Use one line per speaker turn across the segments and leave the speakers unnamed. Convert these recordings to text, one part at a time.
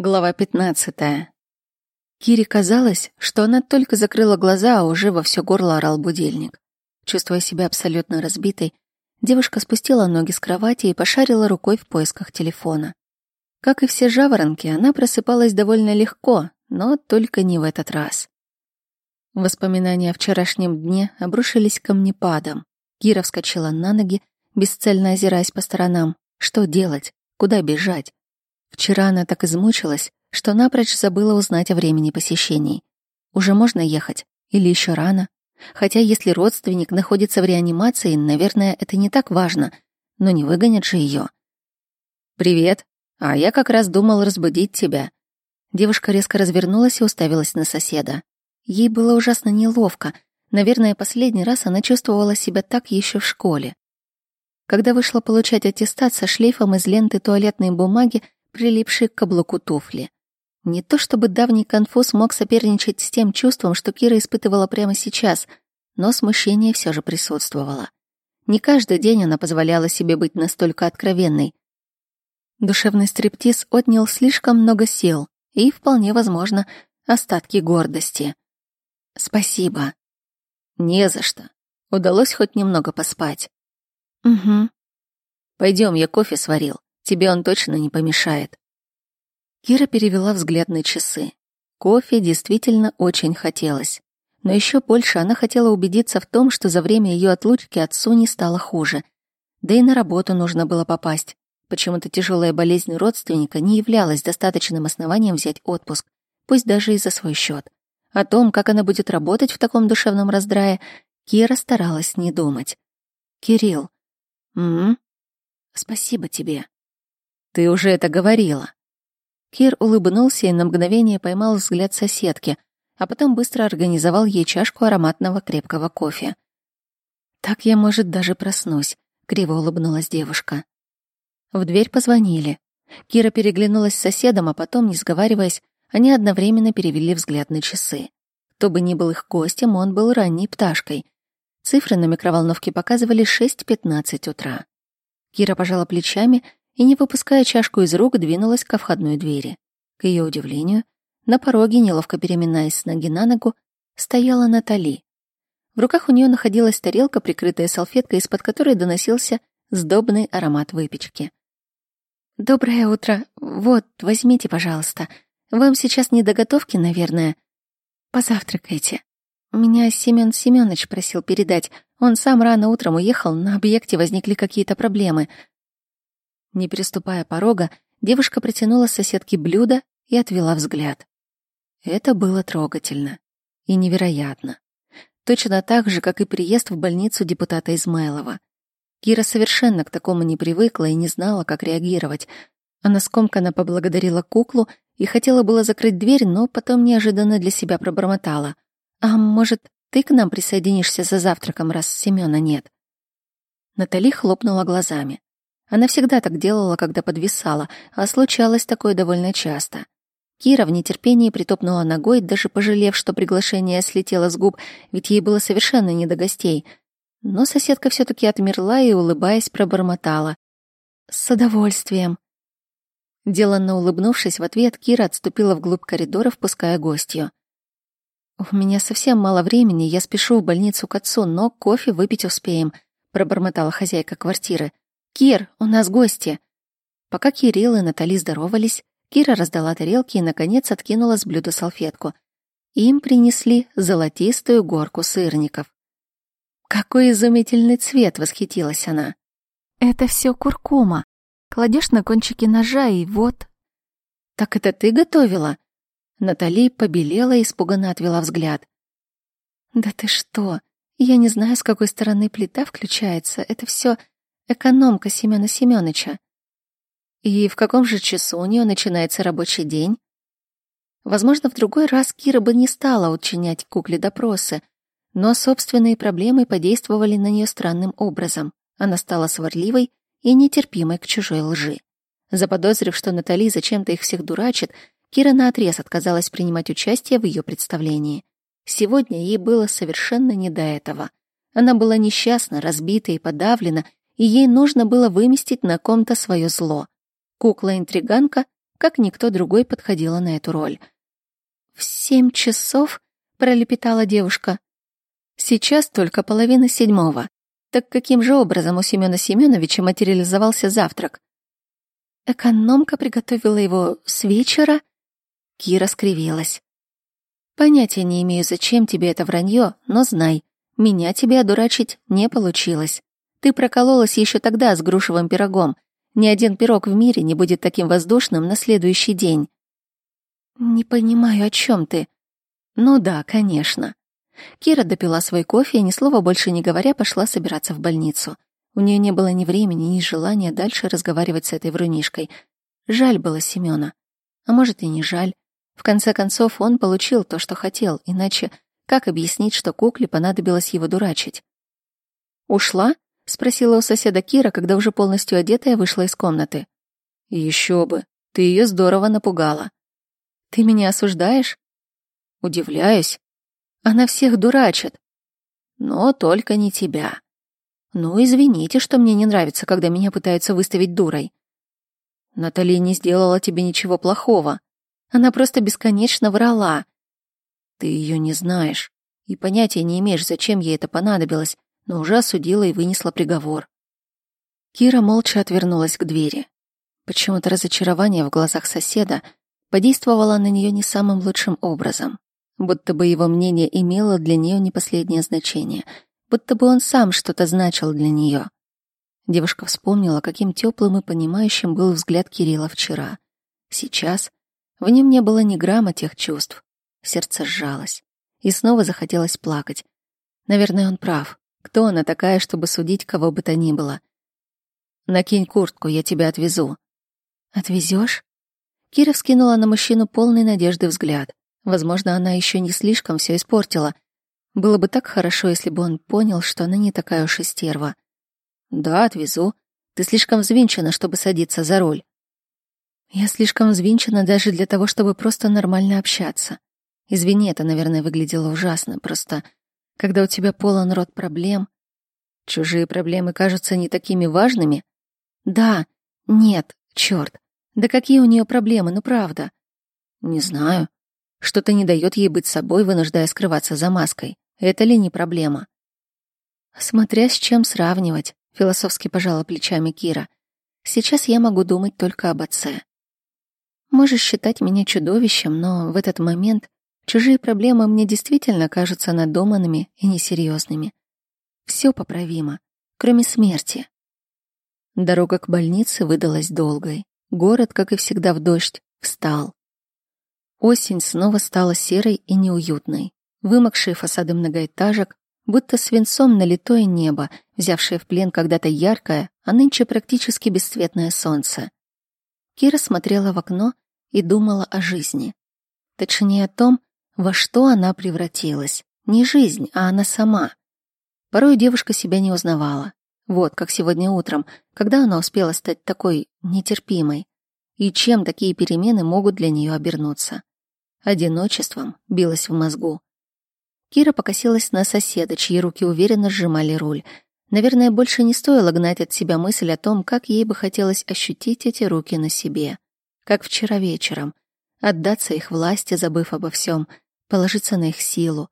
Глава 15. Кире казалось, что она только закрыла глаза, а уже во все горло орал будильник. Чувствуя себя абсолютно разбитой, девушка спустила ноги с кровати и пошарила рукой в поисках телефона. Как и все жаворонки, она просыпалась довольно легко, но только не в этот раз. Воспоминания о вчерашнем дне обрушились камнепадом. Кира вскочила на ноги, бесцельно озираясь по сторонам. Что делать? Куда бежать? Вчера она так измучилась, что напрочь забыла узнать о времени посещений. Уже можно ехать? Или еще рано? Хотя если родственник находится в реанимации, наверное, это не так важно, но не выгонят же ее. «Привет. А я как раз думал разбудить тебя». Девушка резко развернулась и уставилась на соседа. Ей было ужасно неловко. Наверное, последний раз она чувствовала себя так еще в школе. Когда вышла получать аттестат со шлейфом из ленты туалетной бумаги, прилипший к каблуку туфли. Не то чтобы давний конфуз мог соперничать с тем чувством, что Кира испытывала прямо сейчас, но смущение все же присутствовало. Не каждый день она позволяла себе быть настолько откровенной. Душевный стриптиз отнял слишком много сил и, вполне возможно, остатки гордости. «Спасибо». «Не за что. Удалось хоть немного поспать». «Угу». Пойдем, я кофе сварил. Тебе он точно не помешает. Кира перевела взгляд на часы. Кофе действительно очень хотелось. Но еще больше она хотела убедиться в том, что за время ее отлучки отцу не стало хуже. Да и на работу нужно было попасть. Почему-то тяжелая болезнь родственника не являлась достаточным основанием взять отпуск, пусть даже и за свой счет. О том, как она будет работать в таком душевном раздрае, Кира старалась не думать. «Кирилл, м, -м спасибо тебе», ты уже это говорила. Кир улыбнулся и на мгновение поймал взгляд соседки, а потом быстро организовал ей чашку ароматного крепкого кофе. «Так я, может, даже проснусь», — криво улыбнулась девушка. В дверь позвонили. Кира переглянулась с соседом, а потом, не сговариваясь, они одновременно перевели взгляд на часы. Кто бы ни был их гостем, он был ранней пташкой. Цифры на микроволновке показывали 6.15 утра. Кира пожала плечами и, не выпуская чашку из рук, двинулась ко входной двери. К ее удивлению, на пороге, неловко переминаясь с ноги на ногу, стояла Натали. В руках у нее находилась тарелка, прикрытая салфеткой, из-под которой доносился сдобный аромат выпечки. «Доброе утро. Вот, возьмите, пожалуйста. Вам сейчас не до готовки, наверное. Позавтракайте. Меня Семен Семенович просил передать. Он сам рано утром уехал, на объекте возникли какие-то проблемы. Не переступая порога, девушка протянула соседке блюдо и отвела взгляд. Это было трогательно и невероятно. Точно так же, как и приезд в больницу депутата Измайлова. Кира совершенно к такому не привыкла и не знала, как реагировать. Она скомканно поблагодарила куклу и хотела было закрыть дверь, но потом неожиданно для себя пробормотала. «А может, ты к нам присоединишься за завтраком, раз Семёна нет?» Натали хлопнула глазами. Она всегда так делала, когда подвисала, а случалось такое довольно часто. Кира в нетерпении притопнула ногой, даже пожалев, что приглашение слетело с губ, ведь ей было совершенно не до гостей. Но соседка все таки отмерла и, улыбаясь, пробормотала. «С удовольствием». Деланно улыбнувшись в ответ, Кира отступила вглубь коридора, впуская гостью. «У меня совсем мало времени, я спешу в больницу к отцу, но кофе выпить успеем», — пробормотала хозяйка квартиры. «Кир, у нас гости!» Пока Кирилл и Натали здоровались, Кира раздала тарелки и, наконец, откинула с блюда салфетку. Им принесли золотистую горку сырников. «Какой изумительный цвет!» — восхитилась она. «Это все куркума. Кладешь на кончики ножа, и вот...» «Так это ты готовила?» Натали побелела и испуганно отвела взгляд. «Да ты что? Я не знаю, с какой стороны плита включается. Это все экономка Семена Семеновича. И в каком же часу у нее начинается рабочий день? Возможно, в другой раз Кира бы не стала учинять кукле допросы, но собственные проблемы подействовали на нее странным образом. Она стала сварливой и нетерпимой к чужой лжи. Заподозрив, что Натали зачем-то их всех дурачит, Кира наотрез отказалась принимать участие в ее представлении. Сегодня ей было совершенно не до этого. Она была несчастна, разбита и подавлена, и ей нужно было выместить на ком-то свое зло. Кукла-интриганка как никто другой подходила на эту роль. «В семь часов?» — пролепетала девушка. «Сейчас только половина седьмого. Так каким же образом у Семёна Семёновича материализовался завтрак? Экономка приготовила его с вечера? Кира скривилась. Понятия не имею, зачем тебе это вранье, но знай, меня тебе одурачить не получилось. Ты прокололась еще тогда с грушевым пирогом. Ни один пирог в мире не будет таким воздушным на следующий день. Не понимаю, о чем ты. Ну да, конечно. Кира допила свой кофе и, ни слова больше не говоря, пошла собираться в больницу. У нее не было ни времени, ни желания дальше разговаривать с этой врунишкой. Жаль было Семёна. А может, и не жаль. В конце концов, он получил то, что хотел, иначе как объяснить, что кукле понадобилось его дурачить? «Ушла?» — спросила у соседа Кира, когда уже полностью одетая вышла из комнаты. Еще бы, ты ее здорово напугала. Ты меня осуждаешь? Удивляюсь. Она всех дурачит. Но только не тебя. Ну, извините, что мне не нравится, когда меня пытаются выставить дурой. Натали не сделала тебе ничего плохого. Она просто бесконечно врала. Ты ее не знаешь и понятия не имеешь, зачем ей это понадобилось, но уже осудила и вынесла приговор. Кира молча отвернулась к двери. Почему-то разочарование в глазах соседа подействовало на нее не самым лучшим образом будто бы его мнение имело для нее не последнее значение, будто бы он сам что-то значил для нее. Девушка вспомнила, каким теплым и понимающим был взгляд Кирилла вчера. Сейчас в нем не было ни грамма тех чувств. Сердце сжалось, и снова захотелось плакать. Наверное, он прав. Кто она такая, чтобы судить кого бы то ни было? Накинь куртку, я тебя отвезу. Отвезешь? Кира вскинула на мужчину полный надежды взгляд. Возможно, она еще не слишком все испортила. Было бы так хорошо, если бы он понял, что она не такая уж и стерва. Да, отвезу. Ты слишком взвинчена, чтобы садиться за руль. Я слишком взвинчена даже для того, чтобы просто нормально общаться. Извини, это, наверное, выглядело ужасно. Просто, когда у тебя полон рот проблем, чужие проблемы кажутся не такими важными. Да, нет, черт. Да какие у нее проблемы, ну правда. Не знаю. Что-то не дает ей быть собой, вынуждая скрываться за маской. Это ли не проблема? Смотря с чем сравнивать, философски пожала плечами Кира. Сейчас я могу думать только об отце. Можешь считать меня чудовищем, но в этот момент чужие проблемы мне действительно кажутся надуманными и несерьезными. Все поправимо, кроме смерти. Дорога к больнице выдалась долгой. Город, как и всегда в дождь, встал. Осень снова стала серой и неуютной. Вымокшие фасады многоэтажек, будто свинцом налитое небо, взявшее в плен когда-то яркое, а нынче практически бесцветное солнце. Кира смотрела в окно и думала о жизни. Точнее о том, во что она превратилась. Не жизнь, а она сама. Порой девушка себя не узнавала. Вот, как сегодня утром, когда она успела стать такой нетерпимой. И чем такие перемены могут для нее обернуться одиночеством билось в мозгу. Кира покосилась на соседа, чьи руки уверенно сжимали руль. Наверное, больше не стоило гнать от себя мысль о том, как ей бы хотелось ощутить эти руки на себе. Как вчера вечером. Отдаться их власти, забыв обо всем, положиться на их силу.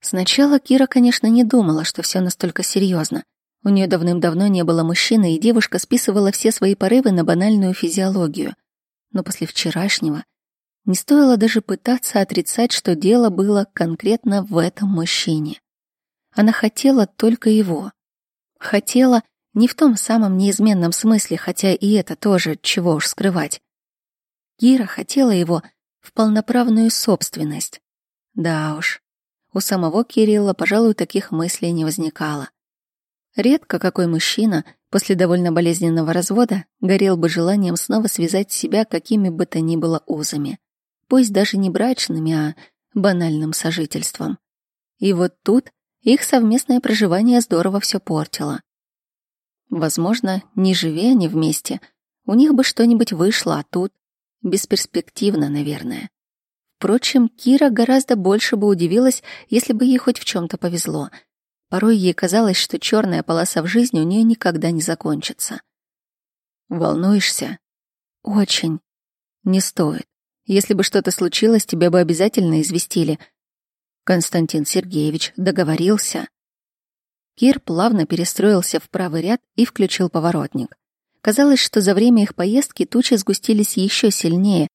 Сначала Кира, конечно, не думала, что все настолько серьезно. У нее давным-давно не было мужчины, и девушка списывала все свои порывы на банальную физиологию. Но после вчерашнего не стоило даже пытаться отрицать, что дело было конкретно в этом мужчине. Она хотела только его. Хотела не в том самом неизменном смысле, хотя и это тоже, чего уж скрывать. Кира хотела его в полноправную собственность. Да уж, у самого Кирилла, пожалуй, таких мыслей не возникало. Редко какой мужчина после довольно болезненного развода горел бы желанием снова связать себя какими бы то ни было узами пусть даже не брачными, а банальным сожительством. И вот тут их совместное проживание здорово все портило. Возможно, не живя они вместе, у них бы что-нибудь вышло, а тут бесперспективно, наверное. Впрочем, Кира гораздо больше бы удивилась, если бы ей хоть в чем то повезло. Порой ей казалось, что черная полоса в жизни у нее никогда не закончится. «Волнуешься?» «Очень», Не стоит. Если бы что-то случилось, тебя бы обязательно известили. Константин Сергеевич договорился. Кир плавно перестроился в правый ряд и включил поворотник. Казалось, что за время их поездки тучи сгустились еще сильнее,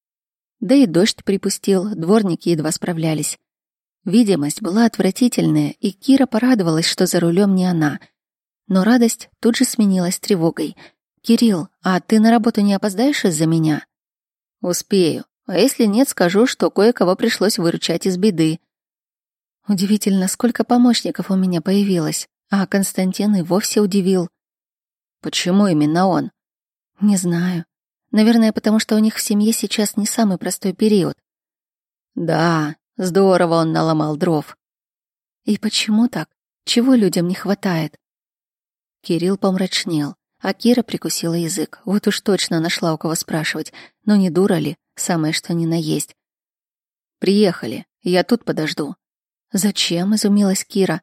да и дождь припустил, дворники едва справлялись. Видимость была отвратительная, и Кира порадовалась, что за рулем не она. Но радость тут же сменилась тревогой. «Кирилл, а ты на работу не опоздаешь из-за меня?» «Успею. А если нет, скажу, что кое-кого пришлось выручать из беды». Удивительно, сколько помощников у меня появилось, а Константин и вовсе удивил. «Почему именно он?» «Не знаю. Наверное, потому что у них в семье сейчас не самый простой период». «Да, здорово он наломал дров». «И почему так? Чего людям не хватает?» Кирилл помрачнел. А Кира прикусила язык. Вот уж точно нашла у кого спрашивать. Но не дура ли? Самое что ни на есть. «Приехали. Я тут подожду». «Зачем?» — изумилась Кира.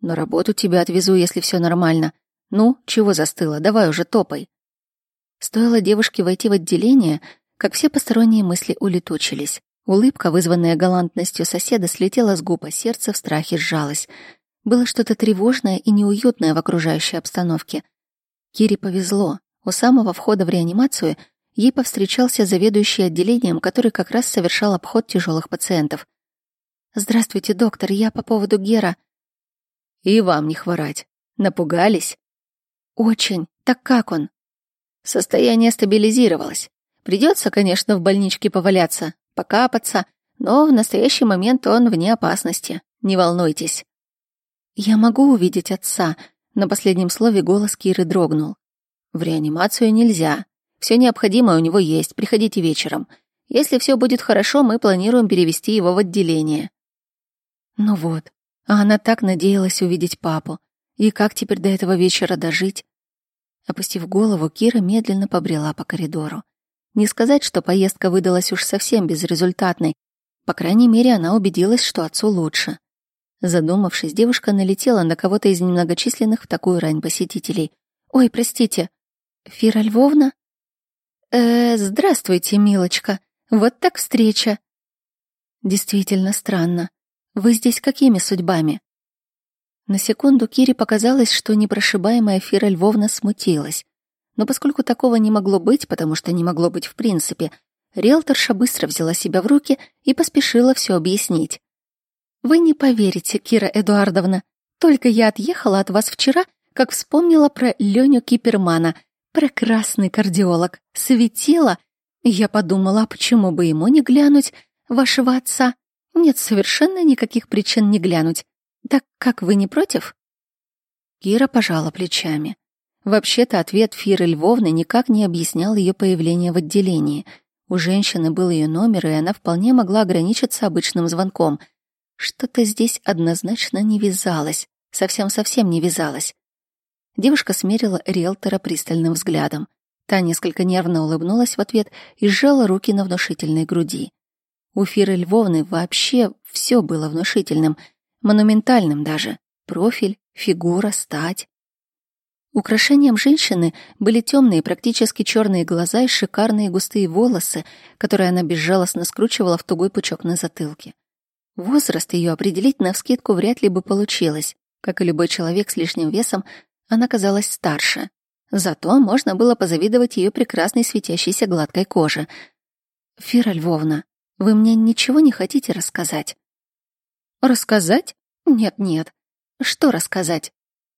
«На работу тебя отвезу, если все нормально. Ну, чего застыла? Давай уже топай». Стоило девушке войти в отделение, как все посторонние мысли улетучились. Улыбка, вызванная галантностью соседа, слетела с губ, а сердце в страхе сжалось. Было что-то тревожное и неуютное в окружающей обстановке — Кире повезло. У самого входа в реанимацию ей повстречался заведующий отделением, который как раз совершал обход тяжелых пациентов. «Здравствуйте, доктор, я по поводу Гера». «И вам не хворать. Напугались?» «Очень. Так как он?» Состояние стабилизировалось. Придется, конечно, в больничке поваляться, покапаться, но в настоящий момент он вне опасности. Не волнуйтесь. «Я могу увидеть отца», на последнем слове голос Киры дрогнул. «В реанимацию нельзя. Все необходимое у него есть. Приходите вечером. Если все будет хорошо, мы планируем перевести его в отделение». Ну вот, а она так надеялась увидеть папу. И как теперь до этого вечера дожить? Опустив голову, Кира медленно побрела по коридору. Не сказать, что поездка выдалась уж совсем безрезультатной. По крайней мере, она убедилась, что отцу лучше. Задумавшись, девушка налетела на кого-то из немногочисленных в такую рань посетителей. «Ой, простите, Фира Львовна?» «Э, здравствуйте, милочка. Вот так встреча». «Действительно странно. Вы здесь какими судьбами?» На секунду Кире показалось, что непрошибаемая Фира Львовна смутилась. Но поскольку такого не могло быть, потому что не могло быть в принципе, риэлторша быстро взяла себя в руки и поспешила все объяснить. Вы не поверите, Кира Эдуардовна. Только я отъехала от вас вчера, как вспомнила про Леню Кипермана. Прекрасный кардиолог. Светила. Я подумала, а почему бы ему не глянуть вашего отца? Нет совершенно никаких причин не глянуть. Так как вы не против? Кира пожала плечами. Вообще-то ответ Фиры Львовны никак не объяснял ее появление в отделении. У женщины был ее номер, и она вполне могла ограничиться обычным звонком — что-то здесь однозначно не вязалось, совсем-совсем не вязалось. Девушка смерила риэлтора пристальным взглядом. Та несколько нервно улыбнулась в ответ и сжала руки на внушительной груди. У Фиры Львовны вообще все было внушительным, монументальным даже. Профиль, фигура, стать. Украшением женщины были темные, практически черные глаза и шикарные густые волосы, которые она безжалостно скручивала в тугой пучок на затылке. Возраст ее определить навскидку вряд ли бы получилось. Как и любой человек с лишним весом, она казалась старше. Зато можно было позавидовать ее прекрасной светящейся гладкой коже. «Фира Львовна, вы мне ничего не хотите рассказать?» «Рассказать? Нет-нет. Что рассказать?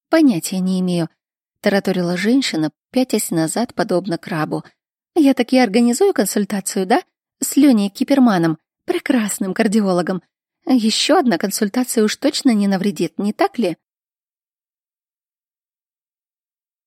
Понятия не имею», — тараторила женщина, пятясь назад, подобно крабу. «Я таки организую консультацию, да? С Леней Киперманом, прекрасным кардиологом. Еще одна консультация уж точно не навредит, не так ли?